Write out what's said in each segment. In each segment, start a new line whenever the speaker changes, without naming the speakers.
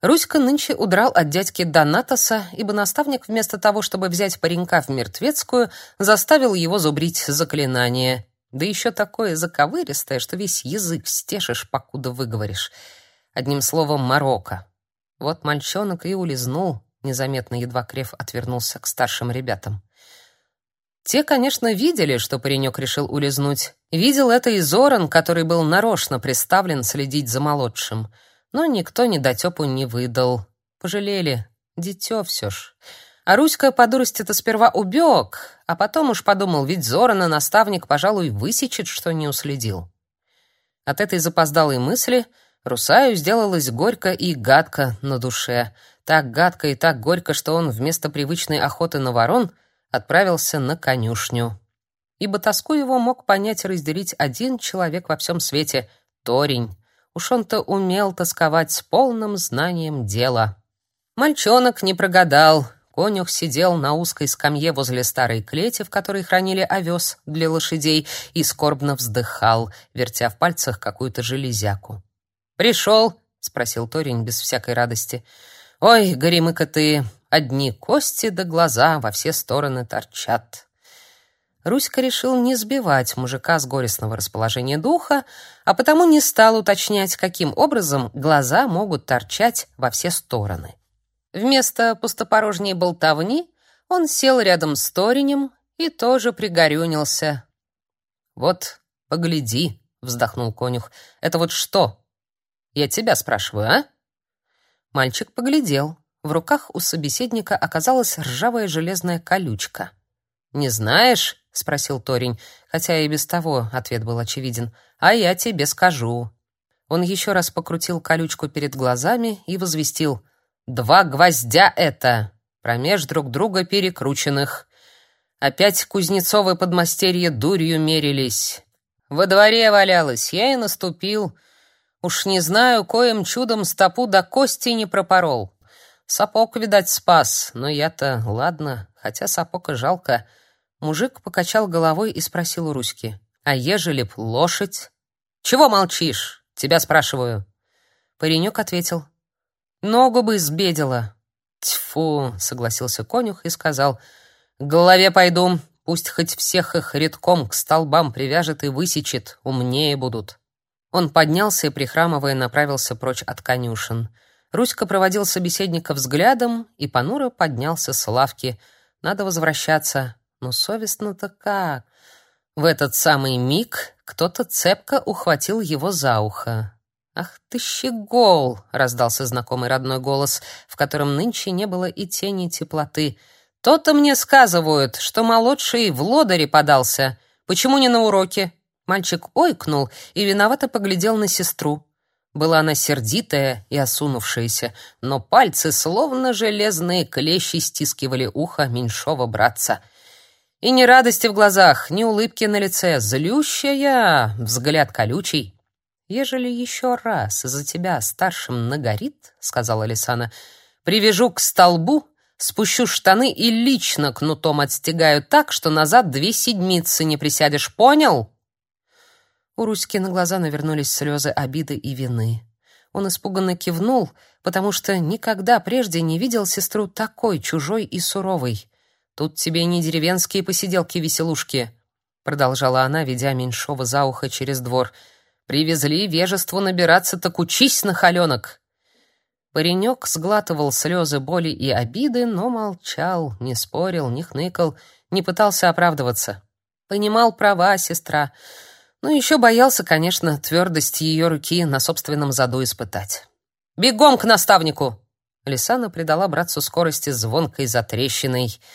Руська нынче удрал от дядьки Донатоса, ибо наставник вместо того, чтобы взять паренька в мертвецкую, заставил его зубрить заклинание. Да еще такое заковыристое, что весь язык стешишь, покуда выговоришь. Одним словом, морока. Вот мальчонок и улизнул, незаметно едва Крев отвернулся к старшим ребятам. Те, конечно, видели, что паренек решил улизнуть. Видел это и Зоран, который был нарочно приставлен следить за молодшим — но никто ни дотёпу не выдал. Пожалели, дитё всё ж. А Руська по дурости-то сперва убег, а потом уж подумал, ведь Зорана наставник, пожалуй, высечет, что не уследил. От этой запоздалой мысли Русаю сделалось горько и гадко на душе. Так гадко и так горько, что он вместо привычной охоты на ворон отправился на конюшню. Ибо тоску его мог понять и разделить один человек во всем свете — Торень. Уж он-то умел тосковать с полным знанием дела. Мальчонок не прогадал. Конюх сидел на узкой скамье возле старой клети, в которой хранили овес для лошадей, и скорбно вздыхал, вертя в пальцах какую-то железяку. «Пришел?» — спросил Торень без всякой радости. «Ой, горемыка ты, одни кости да глаза во все стороны торчат». Руська решил не сбивать мужика с горестного расположения духа, а потому не стал уточнять, каким образом глаза могут торчать во все стороны. Вместо пустопорожней болтовни он сел рядом с Торинем и тоже пригорюнился. «Вот, погляди», — вздохнул конюх, — «это вот что? Я тебя спрашиваю, а?» Мальчик поглядел. В руках у собеседника оказалась ржавая железная колючка. «Не знаешь?» Спросил Торень, хотя и без того ответ был очевиден. А я тебе скажу. Он еще раз покрутил колючку перед глазами и возвестил: "Два гвоздя это, промеж друг друга перекрученных. Опять Кузнецовы подмастерье дурью мерились. Во дворе валялась, я и наступил. Уж не знаю, коим чудом стопу до кости не пропорол. Сапог, видать, спас, но я-то ладно, хотя сапог и жалко. Мужик покачал головой и спросил у Руськи: "А ежели б лошадь?" "Чего молчишь? Тебя спрашиваю". Паренек ответил: "Ногу бы сбедила". "Тьфу", согласился конюх и сказал: "К голове пойду, пусть хоть всех их редком к столбам привяжет и высечет, умнее будут". Он поднялся и прихрамывая направился прочь от конюшен. Руська проводил собеседника взглядом и понуро поднялся с лавки. Надо возвращаться, но совестно-то как? В этот самый миг кто-то цепко ухватил его за ухо. «Ах ты, щегол!» — раздался знакомый родной голос, в котором нынче не было и тени теплоты. «То-то мне сказывают, что молодший в лодыре подался. Почему не на уроке?» Мальчик ойкнул и виновато поглядел на сестру. Была она сердитая и осунувшаяся, но пальцы, словно железные клещи, стискивали ухо меньшого братца — и ни радости в глазах, ни улыбки на лице, злющая, взгляд колючий. «Ежели еще раз за тебя старшим нагорит, — сказала Лисана, — привяжу к столбу, спущу штаны и лично кнутом отстегаю так, что назад две седмицы не присядешь, понял?» У Руськи на глаза навернулись слезы обиды и вины. Он испуганно кивнул, потому что никогда прежде не видел сестру такой чужой и суровой. Тут тебе не деревенские посиделки-веселушки, продолжала она, ведя меньшого за ухо через двор. Привезли вежеству набираться, так учись на холенок. Паренек сглатывал слезы боли и обиды, но молчал, не спорил, не хныкал, не пытался оправдываться. Понимал права сестра, но еще боялся, конечно, твердость ее руки на собственном заду испытать. «Бегом к наставнику!» Лисана придала братцу скорости звонкой затрещиной —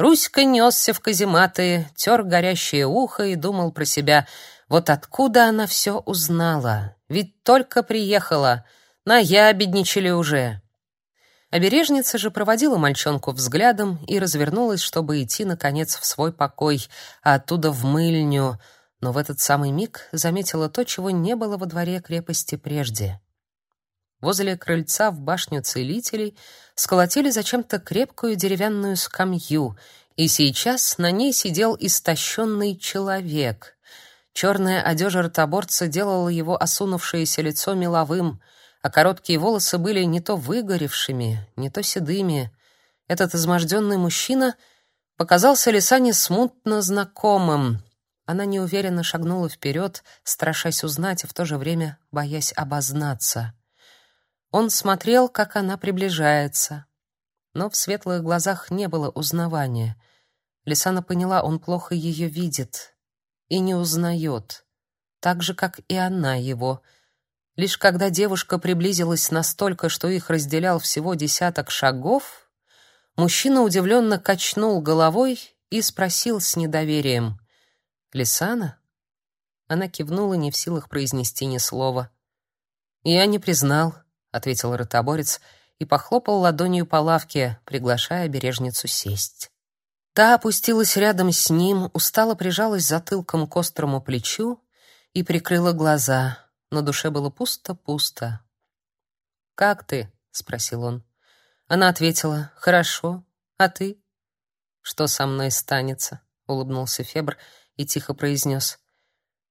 Руська несся в казематы, тер горящее ухо и думал про себя, вот откуда она все узнала? Ведь только приехала, наябедничали уже. Обережница же проводила мальчонку взглядом и развернулась, чтобы идти, наконец, в свой покой, а оттуда в мыльню, но в этот самый миг заметила то, чего не было во дворе крепости прежде. Возле крыльца в башню целителей сколотили зачем-то крепкую деревянную скамью, и сейчас на ней сидел истощенный человек. Черная одежа ротоборца делала его осунувшееся лицо меловым, а короткие волосы были не то выгоревшими, не то седыми. Этот изможденный мужчина показался Лисане смутно знакомым. Она неуверенно шагнула вперед, страшась узнать и в то же время боясь обознаться. Он смотрел, как она приближается, но в светлых глазах не было узнавания. Лисана поняла, он плохо ее видит и не узнает, так же, как и она его. Лишь когда девушка приблизилась настолько, что их разделял всего десяток шагов, мужчина удивленно качнул головой и спросил с недоверием. «Лисана?» Она кивнула, не в силах произнести ни слова. «Я не признал», — ответил ротоборец и похлопал ладонью по лавке, приглашая бережницу сесть. Та опустилась рядом с ним, устало прижалась затылком к острому плечу и прикрыла глаза. На душе было пусто-пусто. «Как ты?» — спросил он. Она ответила, «Хорошо. А ты?» «Что со мной станется?» — улыбнулся Фебр и тихо произнес.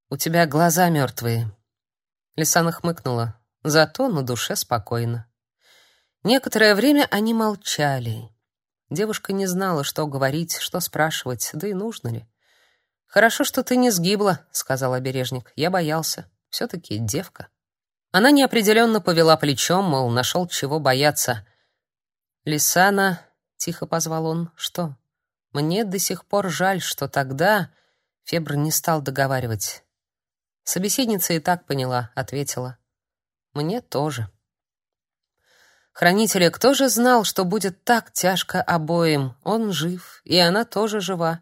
«У тебя глаза мертвые». Лисана хмыкнула, зато на душе спокойно. Некоторое время они молчали. Девушка не знала, что говорить, что спрашивать, да и нужно ли. «Хорошо, что ты не сгибла», — сказал обережник. «Я боялся. Все-таки девка». Она неопределенно повела плечом, мол, нашел чего бояться. «Лисана», — тихо позвал он, — «что?» «Мне до сих пор жаль, что тогда...» Фебр не стал договаривать. Собеседница и так поняла, ответила. «Мне тоже». Хранителя кто же знал, что будет так тяжко обоим? Он жив, и она тоже жива.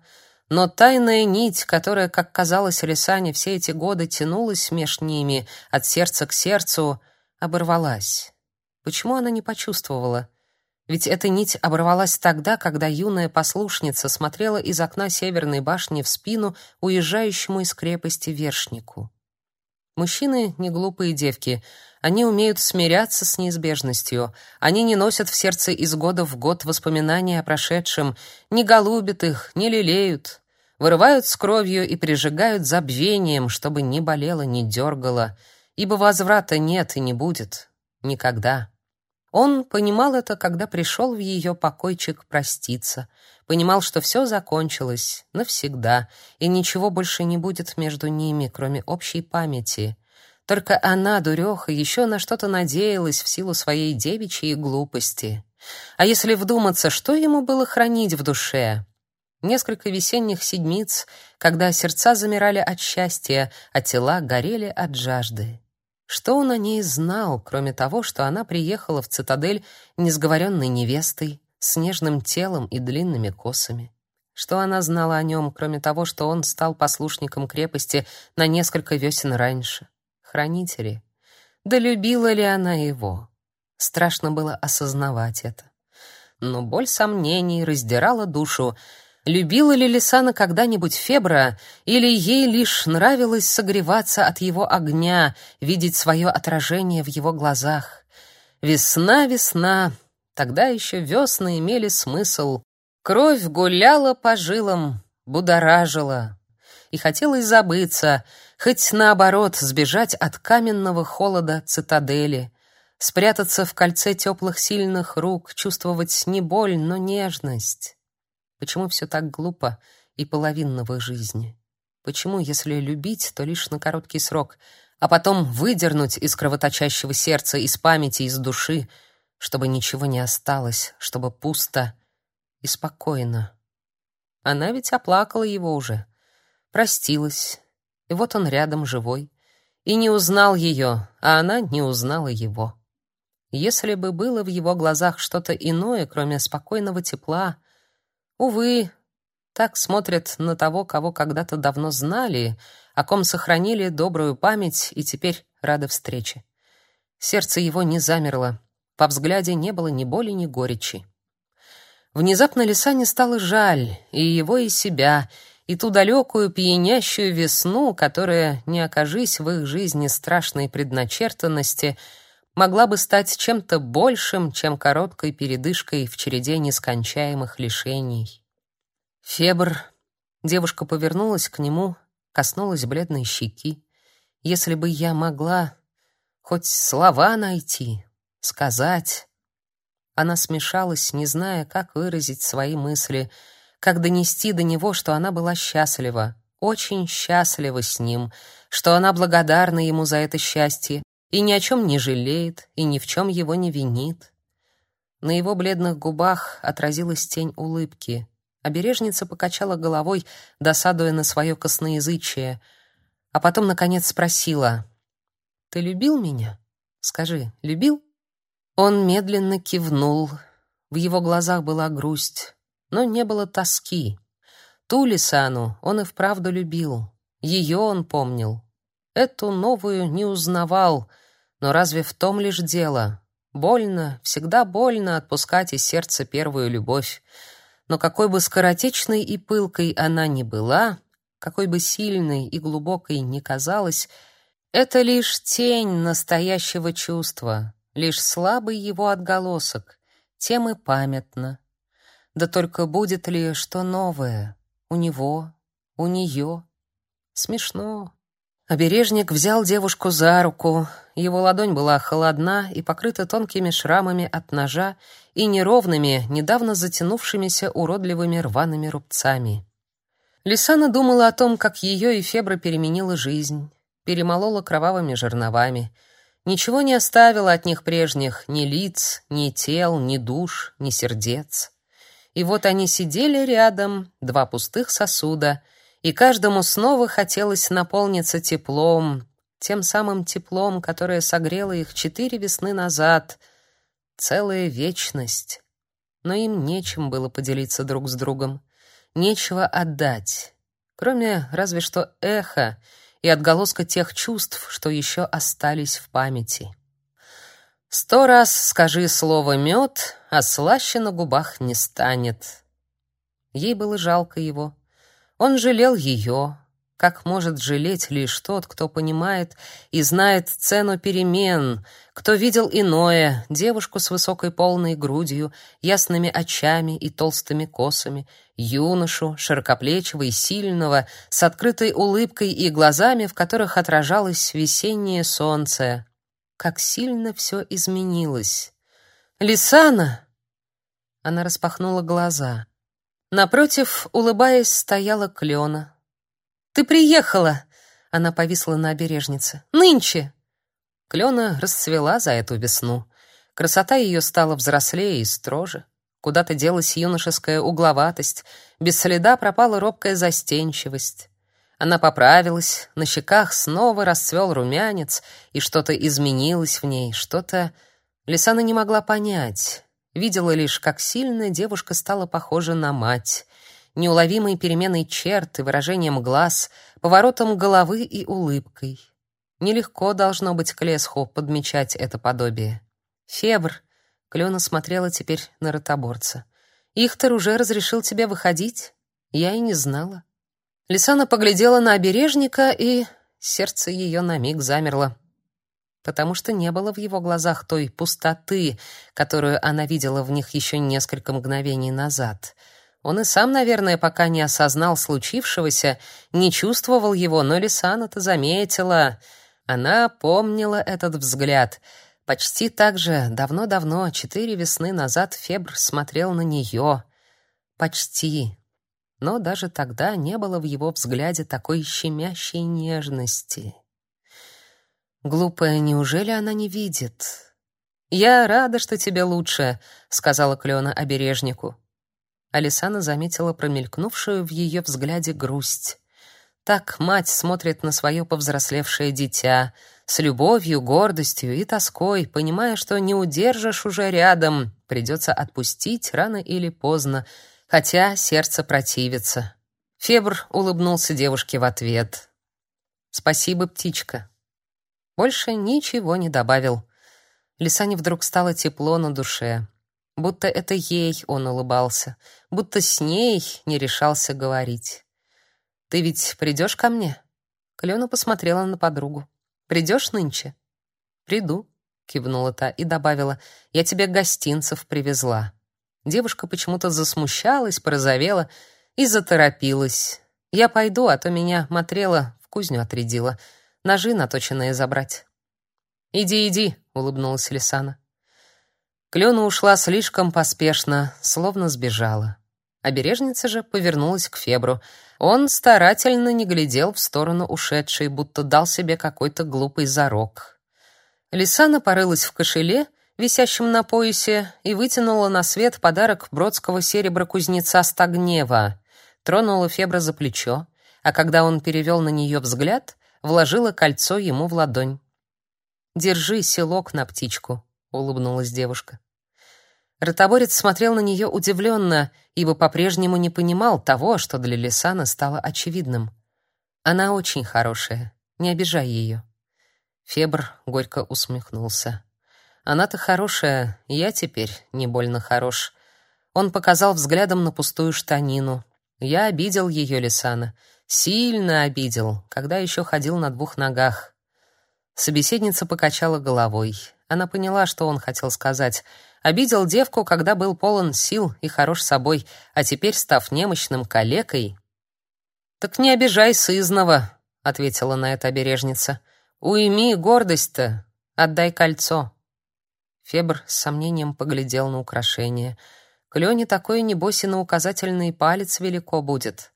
Но тайная нить, которая, как казалось Лисане, все эти годы тянулась меж ними от сердца к сердцу, оборвалась. Почему она не почувствовала? Ведь эта нить оборвалась тогда, когда юная послушница смотрела из окна северной башни в спину уезжающему из крепости вершнику. Мужчины не глупые девки. Они умеют смиряться с неизбежностью. Они не носят в сердце из года в год воспоминания о прошедшем, не голубят их, не лелеют. Вырывают с кровью и прижигают забвением, чтобы не болело, не дергало. Ибо возврата нет и не будет. Никогда. Он понимал это, когда пришел в ее покойчик проститься. Понимал, что все закончилось навсегда, и ничего больше не будет между ними, кроме общей памяти. Только она, дуреха, еще на что-то надеялась в силу своей девичьей глупости. А если вдуматься, что ему было хранить в душе? Несколько весенних седмиц, когда сердца замирали от счастья, а тела горели от жажды. Что он о ней знал, кроме того, что она приехала в цитадель несговоренной невестой, с нежным телом и длинными косами? Что она знала о нем, кроме того, что он стал послушником крепости на несколько весен раньше? Хранители. Да любила ли она его? Страшно было осознавать это. Но боль сомнений раздирала душу, Любила ли Лисана когда-нибудь Фебра, или ей лишь нравилось согреваться от его огня, видеть свое отражение в его глазах? Весна, весна, тогда еще весны имели смысл. Кровь гуляла по жилам, будоражила. И хотелось забыться, хоть наоборот сбежать от каменного холода цитадели, спрятаться в кольце теплых сильных рук, чувствовать не боль, но нежность. Почему все так глупо и половинно в их жизни? Почему, если любить, то лишь на короткий срок, а потом выдернуть из кровоточащего сердца, из памяти, из души, чтобы ничего не осталось, чтобы пусто и спокойно? Она ведь оплакала его уже, простилась, и вот он рядом живой, и не узнал ее, а она не узнала его. Если бы было в его глазах что-то иное, кроме спокойного тепла, Увы, так смотрят на того, кого когда-то давно знали, о ком сохранили добрую память и теперь рады встрече. Сердце его не замерло, по взгляде не было ни боли, ни горечи. Внезапно Лисане стало жаль и его, и себя, и ту далекую пьянящую весну, которая, не окажись в их жизни страшной предначертанности, могла бы стать чем-то большим, чем короткой передышкой в череде нескончаемых лишений. Фебр. Девушка повернулась к нему, коснулась бледной щеки. Если бы я могла Хоть слова найти, сказать. Она смешалась, не зная, как выразить свои мысли, как донести до него, что она была счастлива, очень счастлива с ним, что она благодарна ему за это счастье и ни о чем не жалеет и ни в чем его не винит. На его бледных губах отразилась тень улыбки. Обережница покачала головой, досадуя на свое косноязычие, а потом наконец спросила: "Ты любил меня? Скажи, любил?" Он медленно кивнул. В его глазах была грусть, но не было тоски. Ту Лисану он и вправду любил. Ее он помнил. Эту новую не узнавал, но разве в том лишь дело? Больно, всегда больно отпускать из сердца первую любовь. Но какой бы скоротечной и пылкой она ни была, какой бы сильной и глубокой ни казалась, это лишь тень настоящего чувства, лишь слабый его отголосок, тем и памятно. Да только будет ли что новое у него, у нее? Смешно. Обережник взял девушку за руку. Его ладонь была холодна и покрыта тонкими шрамами от ножа и неровными, недавно затянувшимися уродливыми рваными рубцами. Лисана думала о том, как ее и Фебра переменила жизнь, перемолола кровавыми жерновами — Ничего не оставила от них прежних, ни лиц, ни тел, ни душ, ни сердец. И вот они сидели рядом, два пустых сосуда, и каждому снова хотелось наполниться теплом, тем самым теплом, которое согрело их четыре весны назад, целая вечность. Но им нечем было поделиться друг с другом, нечего отдать, кроме разве что эха — и отголоска тех чувств, что еще остались в памяти. Сто раз скажи слово «мед», а слаще на губах не станет. Ей было жалко его. Он жалел ее, как может жалеть лишь тот, кто понимает и знает цену перемен, кто видел иное, девушку с высокой полной грудью, ясными очами и толстыми косами, юношу, широкоплечего и сильного, с открытой улыбкой и глазами, в которых отражалось весеннее солнце. Как сильно все изменилось. «Лисана!» Она распахнула глаза. Напротив, улыбаясь, стояла Клена. Ты приехала!» Она повисла на обережнице. «Нынче!» Клена расцвела за эту весну. Красота ее стала взрослее и строже. Куда-то делась юношеская угловатость, без следа пропала робкая застенчивость. Она поправилась, на щеках снова расцвел румянец, и что-то изменилось в ней, что-то... Лисана не могла понять. Видела лишь, как сильно девушка стала похожа на мать неуловимой переменой черт и выражением глаз, поворотом головы и улыбкой. Нелегко должно быть Клесху подмечать это подобие. «Фебр», — Клена смотрела теперь на ротоборца, — «Ихтер уже разрешил тебе выходить? Я и не знала». Лисана поглядела на обережника, и сердце ее на миг замерло, потому что не было в его глазах той пустоты, которую она видела в них еще несколько мгновений назад — он и сам, наверное, пока не осознал случившегося, не чувствовал его, но Лисана-то заметила. Она помнила этот взгляд. Почти так же давно-давно, четыре весны назад, Фебр смотрел на нее. Почти. Но даже тогда не было в его взгляде такой щемящей нежности. Глупая, неужели она не видит? «Я рада, что тебе лучше», — сказала Клена обережнику. Алисана заметила промелькнувшую в ее взгляде грусть. Так мать смотрит на свое повзрослевшее дитя, с любовью, гордостью и тоской, понимая, что не удержишь уже рядом, придется отпустить рано или поздно, хотя сердце противится. Фебр улыбнулся девушке в ответ. «Спасибо, птичка». Больше ничего не добавил. Лисане вдруг стало тепло на душе будто это ей он улыбался, будто с ней не решался говорить. «Ты ведь придешь ко мне?» Клена посмотрела на подругу. «Придешь нынче?» «Приду», — кивнула та и добавила, «я тебе гостинцев привезла». Девушка почему-то засмущалась, порозовела и заторопилась. «Я пойду, а то меня Матрела в кузню отрядила. Ножи наточенные забрать». Иди, иди, улыбнулась Лисана. Клена ушла слишком поспешно, словно сбежала. Обережница же повернулась к Фебру. Он старательно не глядел в сторону ушедшей, будто дал себе какой-то глупый зарок. Лисана порылась в кошеле, висящем на поясе, и вытянула на свет подарок бродского серебра-кузнеца Стагнева. Тронула Фебра за плечо, а когда он перевел на нее взгляд, вложила кольцо ему в ладонь. «Держи селок на птичку», — улыбнулась девушка. Ротоборец смотрел на нее удивленно, ибо по-прежнему не понимал того, что для Лисана стало очевидным. «Она очень хорошая, не обижай ее». Фебр горько усмехнулся. «Она-то хорошая, я теперь не больно хорош». Он показал взглядом на пустую штанину. «Я обидел ее, Лисана. Сильно обидел, когда еще ходил на двух ногах». Собеседница покачала головой. Она поняла, что он хотел сказать. Обидел девку, когда был полон сил и хорош собой, а теперь, став немощным калекой... «Так не обижай сызнова», — ответила на это обережница. «Уйми гордость-то, отдай кольцо». Фебр с сомнением поглядел на украшение. Клёне такое, небось, и на указательный палец велико будет.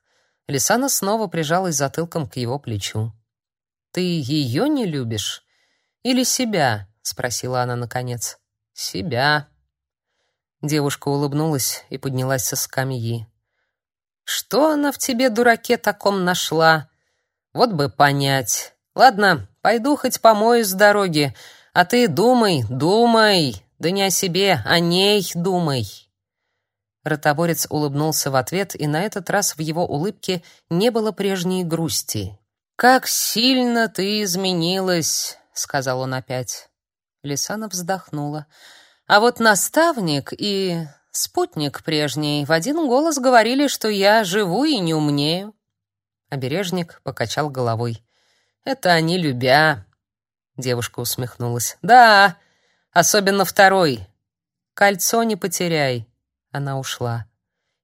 Лисана снова прижалась затылком к его плечу. «Ты ее не любишь? Или себя?» — спросила она наконец. «Себя». Девушка улыбнулась и поднялась со скамьи. «Что она в тебе, дураке, таком нашла? Вот бы понять. Ладно, пойду хоть помою с дороги, а ты думай, думай, да не о себе, о ней думай». Ротоборец улыбнулся в ответ, и на этот раз в его улыбке не было прежней грусти. «Как сильно ты изменилась!» — сказал он опять. Лисана вздохнула. А вот наставник и спутник прежний в один голос говорили, что я живу и не умнею. Обережник покачал головой. Это они любя. Девушка усмехнулась. Да, особенно второй. Кольцо не потеряй. Она ушла.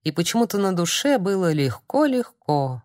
И почему-то на душе было легко-легко.